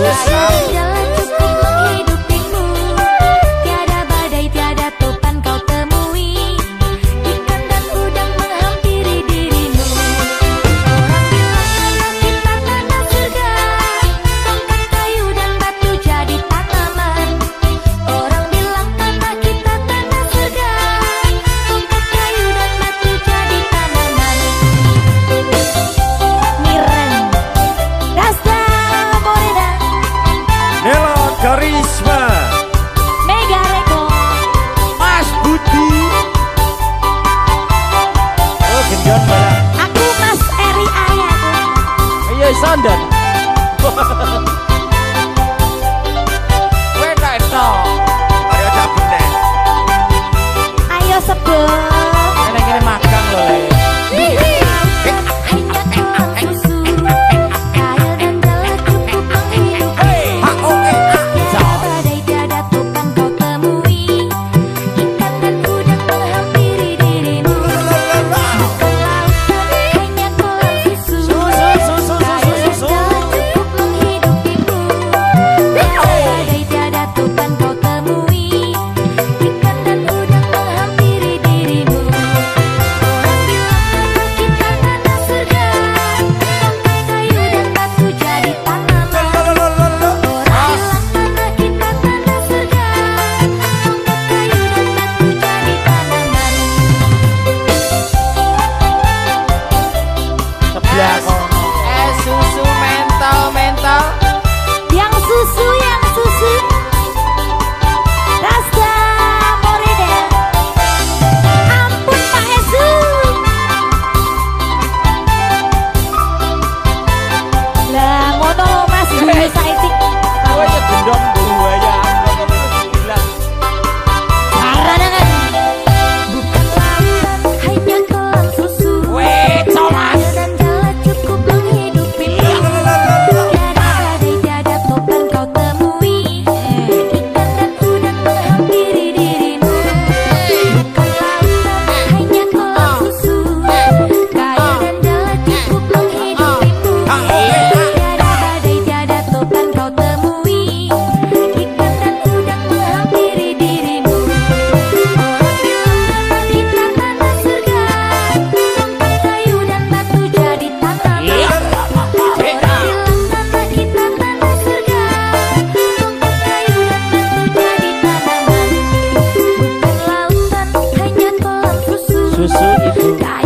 Yes. Iya Got